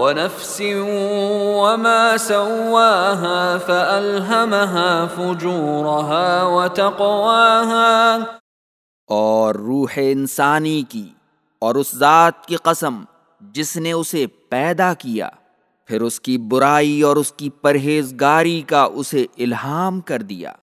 ونفس وما سواها فألهمها فجورها وتقواها اور روح انسانی کی اور اس ذات کی قسم جس نے اسے پیدا کیا، پھر اس کی برائی اور اس کی پرہیزگاری کا اسے الہام کر دیا۔